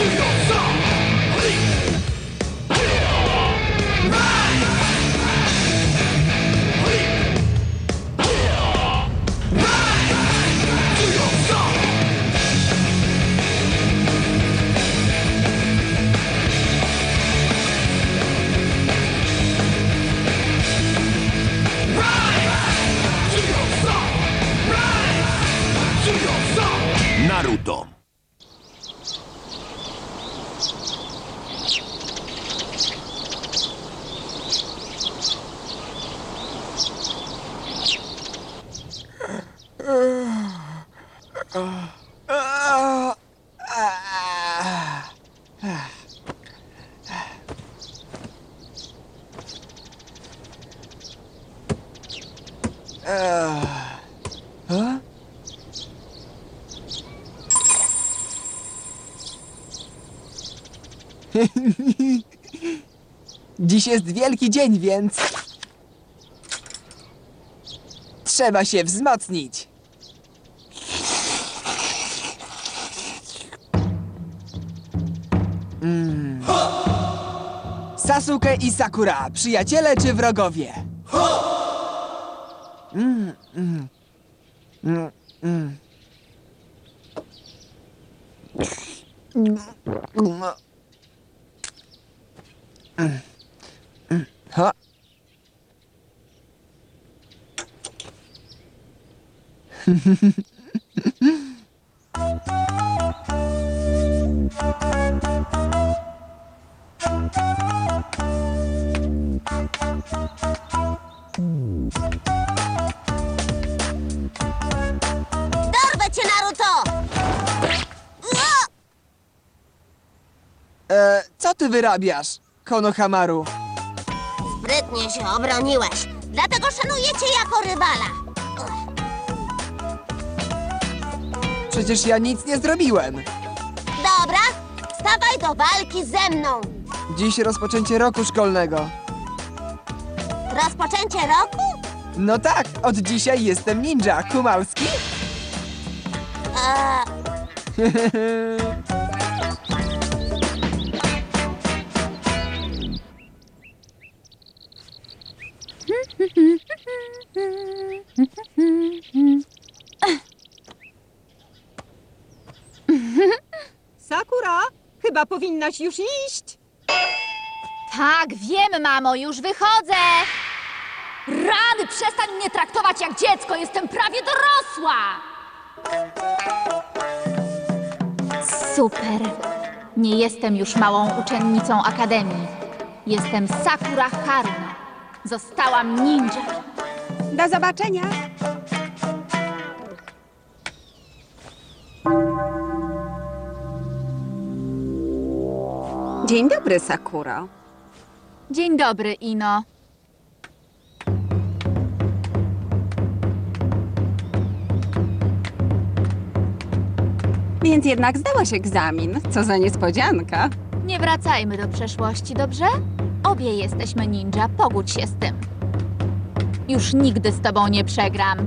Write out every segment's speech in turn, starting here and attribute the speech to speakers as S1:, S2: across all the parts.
S1: Naruto.
S2: Dziś jest wielki dzień, więc... Trzeba się wzmocnić. Mm. Sasuke i Sakura, przyjaciele czy wrogowie? Mm, mm. Mm, mm. Mm. Ha.
S3: Dorwę cię, Naruto!
S2: E, co ty wyrabiasz, Konohamaru?
S3: Sprytnie się obroniłeś, dlatego szanuję cię jako rywala.
S2: Przecież ja nic nie zrobiłem.
S3: Dobra, stawaj do walki ze mną.
S2: Dziś rozpoczęcie roku szkolnego.
S3: Rozpoczęcie roku?
S2: No tak, od dzisiaj jestem ninja. Kumałski?
S3: Eee,
S4: Sakura, chyba powinnaś już iść.
S5: Tak, wiem, mamo, już wychodzę! Rany, przestań mnie traktować jak dziecko, jestem prawie dorosła! Super. Nie jestem już małą uczennicą akademii. Jestem Sakura Haruna. Zostałam ninja.
S4: Do zobaczenia. Dzień dobry, Sakura.
S5: Dzień dobry, Ino.
S4: Więc jednak zdałaś egzamin. Co za niespodzianka.
S5: Nie wracajmy do przeszłości, dobrze? Obie jesteśmy ninja, pogódź się z tym. Już nigdy z tobą nie przegram.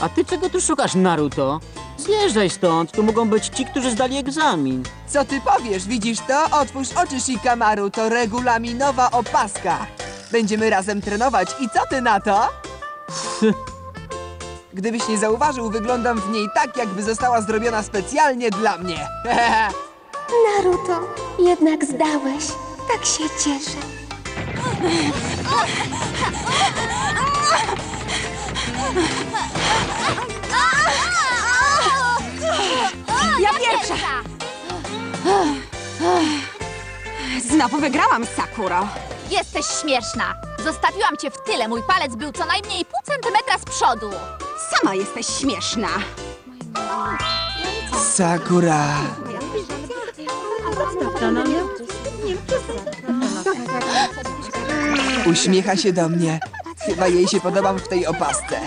S6: A ty czego tu szukasz, Naruto? Zjeżdżaj stąd, tu mogą być ci, którzy zdali egzamin.
S2: Co ty powiesz, widzisz to? Otwórz oczy Shikamaru, to regulaminowa opaska. Będziemy razem trenować i co ty na to? Gdybyś nie zauważył, wyglądam w niej tak, jakby została zrobiona specjalnie dla mnie.
S3: Naruto, jednak zdałeś. Tak się cieszę.
S4: Ja pierwsza! Znowu wygrałam, Sakuro.
S5: Jesteś śmieszna. Zostawiłam cię w tyle. Mój palec był co najmniej pół centymetra z przodu.
S4: Sama jesteś śmieszna.
S2: Sakura. Uśmiecha się do mnie. Chyba jej się podobam w tej opasce.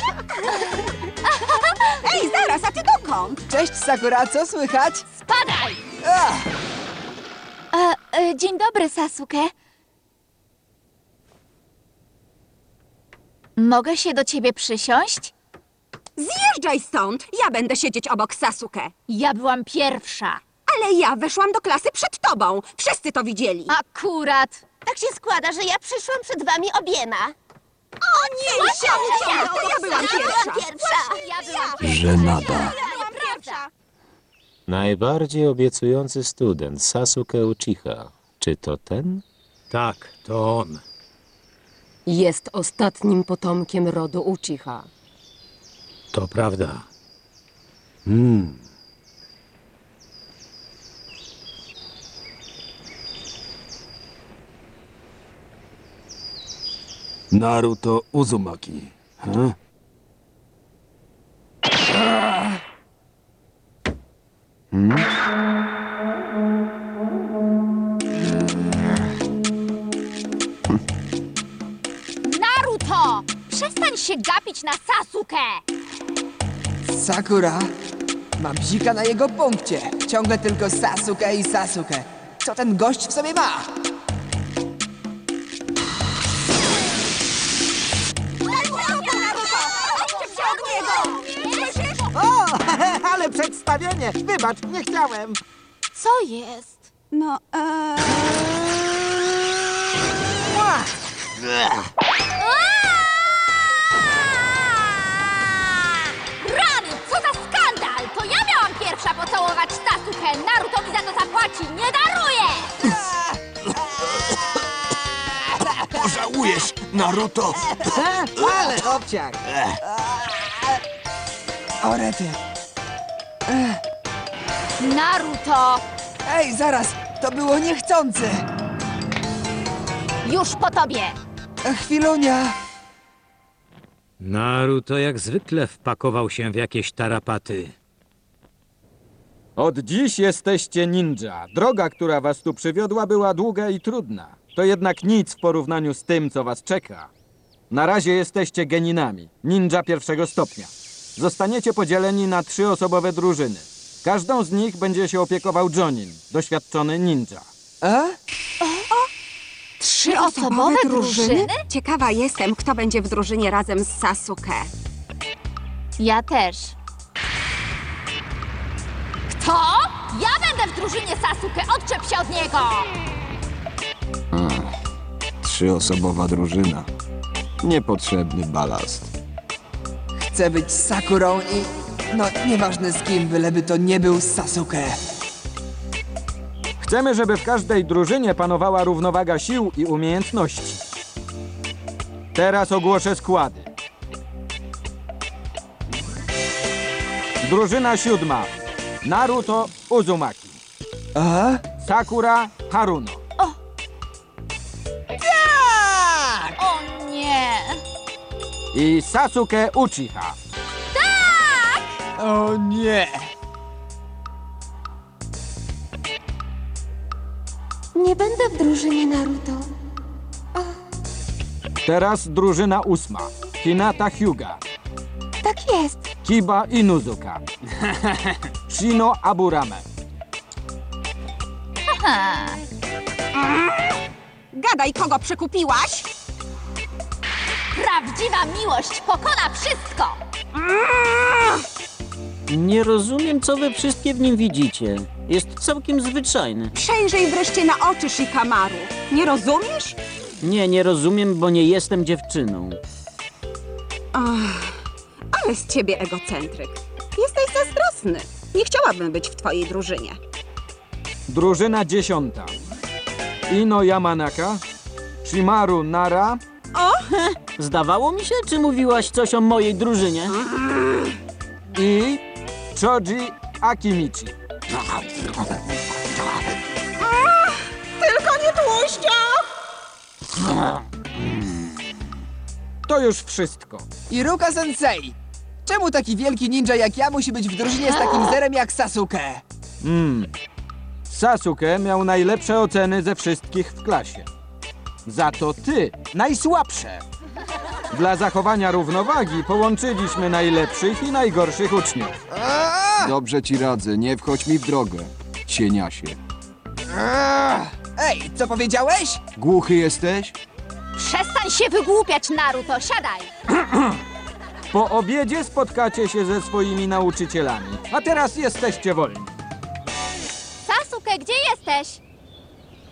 S2: Cześć, Sakura, co słychać?
S5: Spadaj!
S2: Ach,
S5: E, e, dzień dobry, Sasuke. Mogę się do ciebie przysiąść?
S4: Zjeżdżaj stąd! Ja będę siedzieć obok Sasuke.
S5: Ja byłam pierwsza.
S4: Ale ja weszłam do klasy przed tobą. Wszyscy to widzieli.
S5: Akurat.
S3: Tak się składa, że ja przyszłam przed wami obiema.
S4: O nie, się, to ja byłam pierwsza.
S3: pierwsza.
S5: Ja byłam
S1: Żenada.
S5: Pierwsza.
S7: Najbardziej obiecujący student Sasuke Uchiha. Czy to ten?
S8: Tak, to on.
S9: Jest ostatnim potomkiem rodu Uchiha.
S8: To prawda.
S1: Naruto Uzumaki.
S5: Naruto! Przestań się gapić na Sasuke!
S2: Sakura. Mam bzika na jego punkcie. Ciągle tylko Sasuke i Sasuke. Co ten gość w sobie ma?
S6: Ale przedstawienie! Wybacz, nie chciałem.
S5: Co jest?
S4: No, e...
S5: Rany, co za skandal! To ja miałam pierwsza pocałować Sasuke! Naruto mi za to zapłaci! Nie daruję!
S1: Pożałujesz, Naruto!
S6: Ale obciach.
S2: O, rety.
S5: Naruto!
S2: Ej, zaraz, to było niechcące.
S5: Już po tobie!
S2: Chwilunia.
S8: Naruto jak zwykle wpakował się w jakieś tarapaty.
S10: Od dziś jesteście ninja. Droga, która was tu przywiodła, była długa i trudna. To jednak nic w porównaniu z tym, co was czeka. Na razie jesteście geninami, ninja pierwszego stopnia. Zostaniecie podzieleni na trzyosobowe drużyny. Każdą z nich będzie się opiekował Jonin, doświadczony ninja.
S2: A?
S5: Trzyosobowe drużyny?
S4: Ciekawa jestem, kto będzie w drużynie razem z Sasuke.
S5: Ja też. Kto? Ja będę w drużynie Sasuke! Odczep się od niego!
S1: Trzyosobowa drużyna. Niepotrzebny balast.
S2: Chcę być Sakurą i... No, nieważne z kim, byleby to nie był Sasuke.
S10: Chcemy, żeby w każdej drużynie panowała równowaga sił i umiejętności. Teraz ogłoszę składy. Drużyna siódma. Naruto Uzumaki. Sakura Haruno. I Sasuke Uchiha.
S2: O nie.
S9: Nie będę w drużynie Naruto.
S10: Teraz drużyna ósma. Hinata Hyuga.
S9: Tak jest.
S10: Kiba Inuzuka. Shino Aburame.
S4: Gadaj, kogo przekupiłaś?
S5: Prawdziwa miłość pokona wszystko!
S6: Nie rozumiem, co wy wszystkie w nim widzicie. Jest całkiem zwyczajny.
S4: Przejrzyj wreszcie na oczy Shikamaru. Nie rozumiesz?
S6: Nie, nie rozumiem, bo nie jestem dziewczyną.
S4: Ale z ciebie egocentryk. Jesteś zazdrosny. Nie chciałabym być w twojej drużynie.
S10: Drużyna dziesiąta. Ino Yamanaka. Shimaru Nara.
S6: Zdawało mi się, czy mówiłaś coś o mojej drużynie?
S10: i Choji Akimichi.
S4: Tylko nie tłuścia!
S10: To już wszystko.
S2: Iruka Sensei. Czemu taki wielki ninja jak ja musi być w drużynie z takim zerem jak Sasuke?
S10: Hmm. Sasuke miał najlepsze oceny ze wszystkich w klasie. Za to ty najsłabsze. Dla zachowania równowagi połączyliśmy najlepszych i najgorszych uczniów.
S1: Dobrze ci radzę, nie wchodź mi w drogę. Cieniasie.
S2: Ej, co powiedziałeś?
S1: Głuchy jesteś?
S5: Przestań się wygłupiać, Naruto, siadaj!
S10: Po obiedzie spotkacie się ze swoimi nauczycielami. A teraz jesteście wolni.
S5: Sasuke, gdzie jesteś?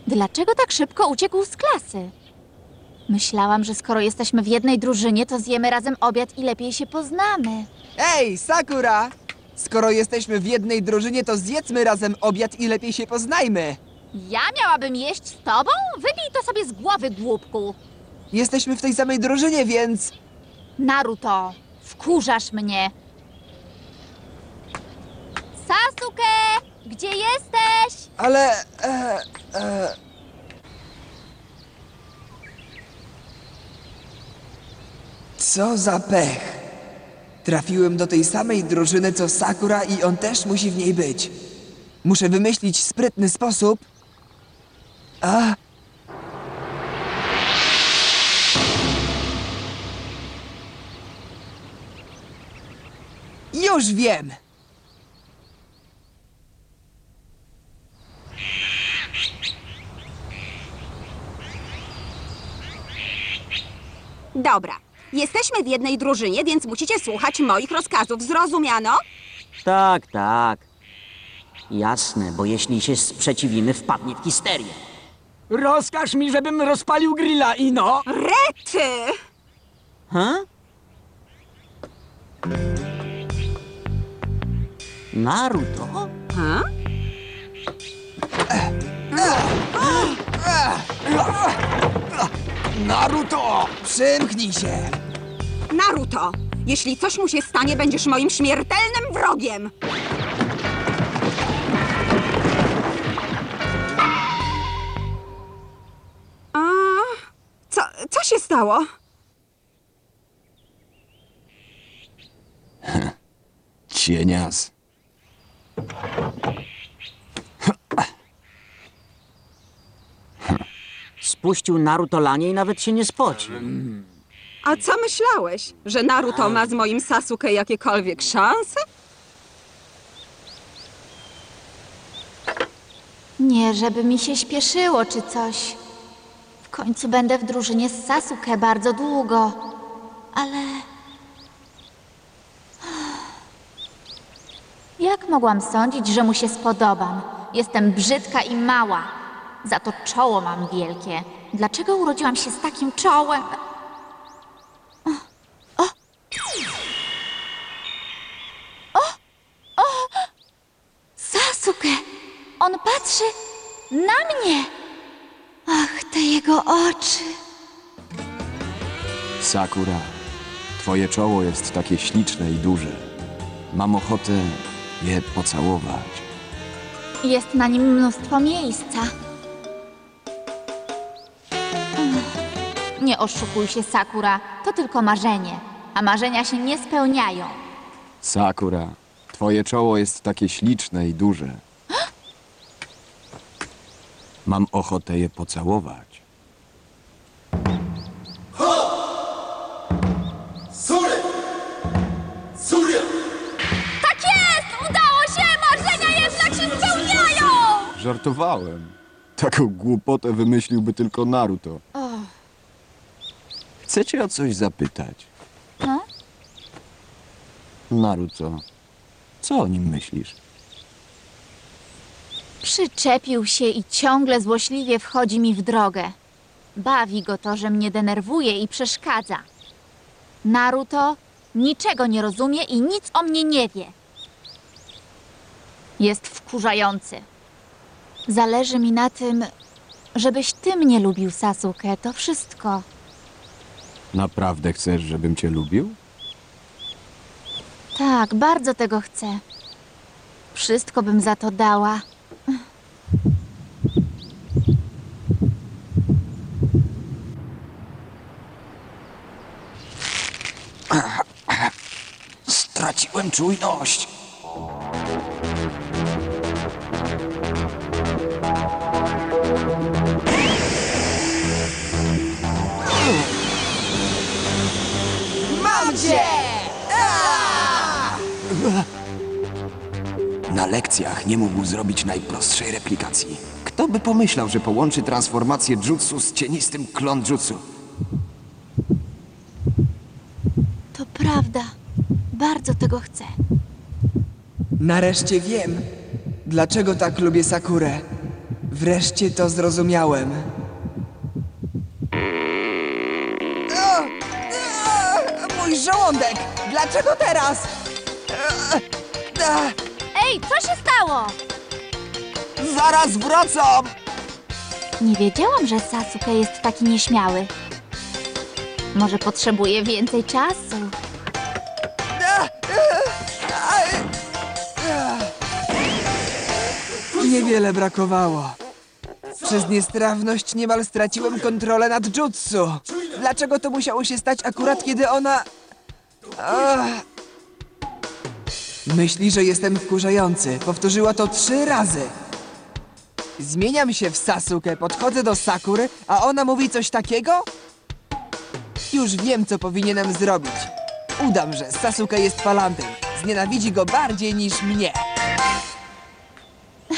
S5: Dlaczego tak szybko uciekł z klasy? Myślałam, że skoro jesteśmy w jednej drużynie, to zjemy razem obiad i lepiej się poznamy.
S2: Ej, Sakura! Skoro jesteśmy w jednej drużynie, to zjedzmy razem obiad i lepiej się poznajmy.
S5: Ja miałabym jeść z tobą? Wybij to sobie z głowy, głupku.
S2: Jesteśmy w tej samej drużynie, więc...
S5: Naruto, wkurzasz mnie. Sasuke, gdzie jesteś?
S2: Ale... E, e... Co za pech. Trafiłem do tej samej drużyny co Sakura i on też musi w niej być. Muszę wymyślić sprytny sposób. A... Już wiem!
S4: Dobra. Jesteśmy w jednej drużynie, więc musicie słuchać moich rozkazów. Zrozumiano?
S6: Tak, tak. Jasne, bo jeśli się sprzeciwimy, wpadnie w histerię.
S11: Rozkaż mi, żebym rozpalił grilla, Ino!
S4: Rety!
S6: Ha? Naruto?
S4: Ha?
S2: Naruto! Przymknij się!
S4: Naruto! Jeśli coś mu się stanie, będziesz moim śmiertelnym wrogiem! A, co, co się stało?
S1: Cienias.
S6: Spuścił Naruto lanie i nawet się nie spocił.
S4: A co myślałeś? Że Naruto ma z moim Sasuke jakiekolwiek szanse?
S5: Nie, żeby mi się śpieszyło czy coś. W końcu będę w drużynie z Sasuke bardzo długo. Ale... Jak mogłam sądzić, że mu się spodobam? Jestem brzydka i mała. Za to czoło mam wielkie. Dlaczego urodziłam się z takim czołem? O! O! O! O! Sasuke! On patrzy na mnie! Ach, te jego oczy!
S1: Sakura, twoje czoło jest takie śliczne i duże. Mam ochotę je pocałować.
S5: Jest na nim mnóstwo miejsca. Nie oszukuj się, Sakura. To tylko marzenie. A marzenia się nie spełniają.
S1: Sakura, twoje czoło jest takie śliczne i duże. Mam ochotę je pocałować.
S5: Tak jest! Udało się! Marzenia jednak się spełniają!
S1: Żartowałem. Taką głupotę wymyśliłby tylko Naruto. Chcę cię o coś zapytać.
S5: No?
S1: Naruto, co o nim myślisz?
S5: Przyczepił się i ciągle złośliwie wchodzi mi w drogę. Bawi go to, że mnie denerwuje i przeszkadza. Naruto niczego nie rozumie i nic o mnie nie wie. Jest wkurzający. Zależy mi na tym, żebyś ty mnie lubił, Sasuke. To wszystko.
S1: Naprawdę chcesz, żebym cię lubił?
S5: Tak, bardzo tego chcę. Wszystko bym za to dała.
S1: Straciłem czujność. Lekcjach nie mógł zrobić najprostszej replikacji. Kto by pomyślał, że połączy transformację jutsu z cienistym klon jutsu?
S5: To prawda. Bardzo tego chcę.
S2: Nareszcie wiem, dlaczego tak lubię Sakurę. Wreszcie to zrozumiałem. O! O! Mój żołądek! Dlaczego teraz? A!
S5: Ej, co się stało?
S2: Zaraz wracam!
S5: Nie wiedziałam, że Sasuke jest taki nieśmiały. Może potrzebuje więcej czasu.
S2: Niewiele brakowało. Przez niestrawność niemal straciłem kontrolę nad jutsu. Dlaczego to musiało się stać akurat kiedy ona... Ach. Myśli, że jestem wkurzający. Powtórzyła to trzy razy. Zmieniam się w Sasuke, podchodzę do Sakury, a ona mówi coś takiego? Już wiem, co powinienem zrobić. Udam, że Sasuke jest falantem. Znienawidzi go bardziej niż mnie.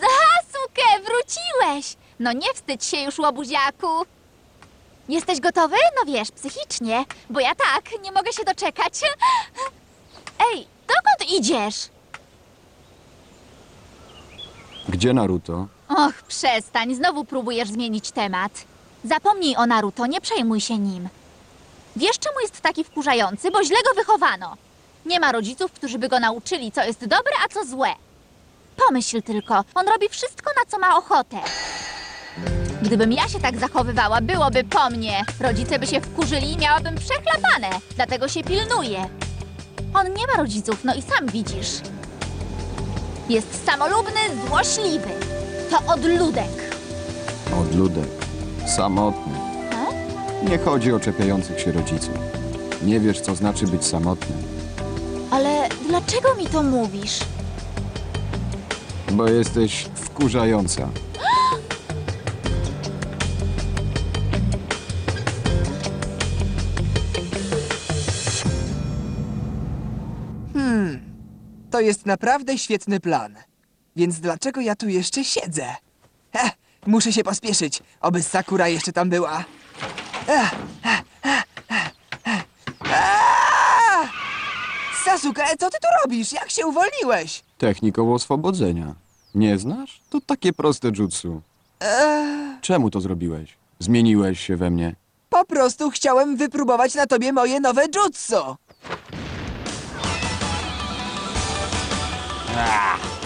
S5: Sasuke, wróciłeś! No nie wstydź się już, łobuziaku. Jesteś gotowy? No wiesz, psychicznie. Bo ja tak, nie mogę się doczekać. Ej, dokąd idziesz?
S1: Gdzie Naruto?
S5: Och, przestań, znowu próbujesz zmienić temat. Zapomnij o Naruto, nie przejmuj się nim. Wiesz, czemu jest taki wkurzający? Bo źle go wychowano. Nie ma rodziców, którzy by go nauczyli, co jest dobre, a co złe. Pomyśl tylko, on robi wszystko, na co ma ochotę. Gdybym ja się tak zachowywała, byłoby po mnie. Rodzice by się wkurzyli i miałabym przechlapane, dlatego się pilnuje. On nie ma rodziców, no i sam widzisz. Jest samolubny, złośliwy. To odludek.
S1: Odludek. Samotny. Nie chodzi o czepiających się rodziców. Nie wiesz, co znaczy być samotnym,
S5: Ale dlaczego mi to mówisz?
S1: bo jesteś wkurzająca.
S2: Jest naprawdę świetny plan. Więc dlaczego ja tu jeszcze siedzę? Muszę się pospieszyć, oby Sakura jeszcze tam była. Ech, ech, ech, ech, ech. Aaa! Sasuke, co ty tu robisz? Jak się uwolniłeś?
S1: Techniką oswobodzenia. Nie znasz? To takie proste jutsu. Czemu to zrobiłeś? Zmieniłeś się we mnie.
S2: Po prostu chciałem wypróbować na tobie moje nowe jutsu.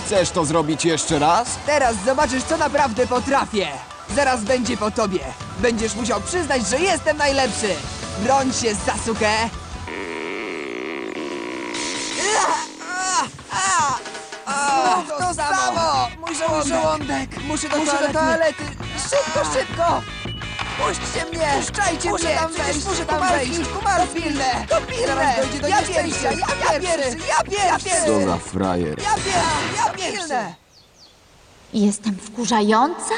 S1: Chcesz to zrobić jeszcze raz?
S2: Teraz zobaczysz, co naprawdę potrafię. Zaraz będzie po tobie. Będziesz musiał przyznać, że jestem najlepszy. Broń się, Sasuke. Znów to samo! Mój żołądek! Muszę do Muszę toalety. do toalety! Szybko, szybko! Puśćcie mnie! Puszczajcie muszę mnie! Tam wejść, muszę tam wejść! To pilne! To pilne! Dojdzie do ja pierwszy! Ja, ja pierwszy! Ja pierwszy!
S1: Co za frajer.
S2: Ja pierwszy! Ja pierwszy!
S5: Jestem wkurzająca?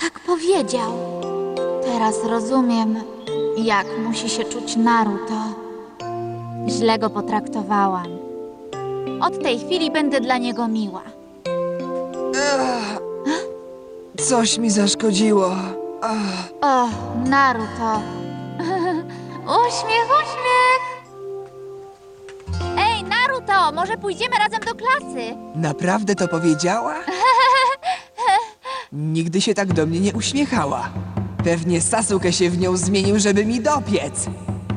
S5: Tak powiedział. Teraz rozumiem, jak musi się czuć Naruto. Źle go potraktowałam. Od tej chwili będę dla niego miła.
S2: Coś mi zaszkodziło.
S5: O, Naruto. uśmiech, uśmiech! Ej, Naruto, może pójdziemy razem do klasy?
S2: Naprawdę to powiedziała? Nigdy się tak do mnie nie uśmiechała. Pewnie Sasuke się w nią zmienił, żeby mi dopiec.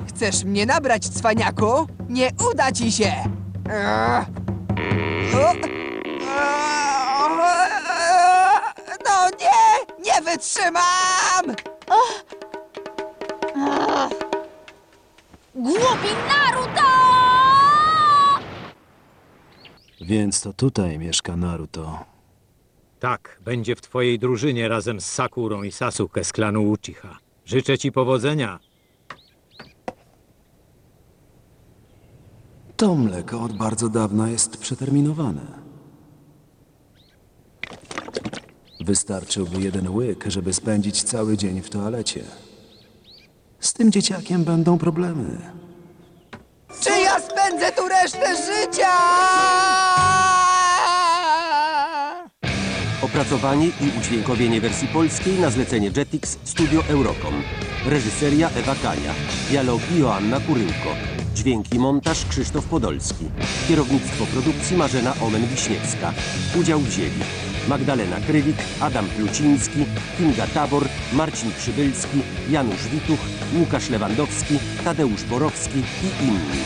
S2: Chcesz mnie nabrać, cwaniaku? Nie uda ci się! Eee. O! No nie! Wytrzymam!
S5: Głupi Naruto!
S7: Więc to tutaj mieszka Naruto.
S8: Tak, będzie w twojej drużynie razem z Sakurą i Sasuke z klanu Uchiha. Życzę ci powodzenia.
S1: To mleko od bardzo dawna jest przeterminowane. Wystarczyłby jeden łyk, żeby spędzić cały dzień w toalecie.
S7: Z tym dzieciakiem będą problemy.
S2: Czy ja spędzę tu resztę życia?
S12: Opracowanie i udźwiękowienie wersji polskiej na zlecenie Jetix Studio Eurocom. Reżyseria Ewa Kania. Dialogi Joanna Kuryłko. Dźwięki i montaż Krzysztof Podolski. Kierownictwo produkcji Marzena Omen-Wiśniewska. Udział wzięli Magdalena Krywik, Adam Pluciński, Kinga Tabor, Marcin Przybylski, Janusz Wituch, Łukasz Lewandowski, Tadeusz Borowski i inni.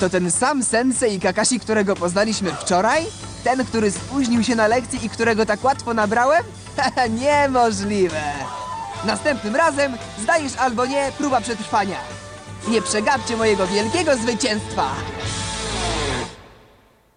S2: To ten sam sensei Kakashi, którego poznaliśmy wczoraj? Ten, który spóźnił się na lekcji i którego tak łatwo nabrałem? Niemożliwe! Następnym razem, zdajesz albo nie, próba przetrwania. Nie przegapcie mojego wielkiego zwycięstwa!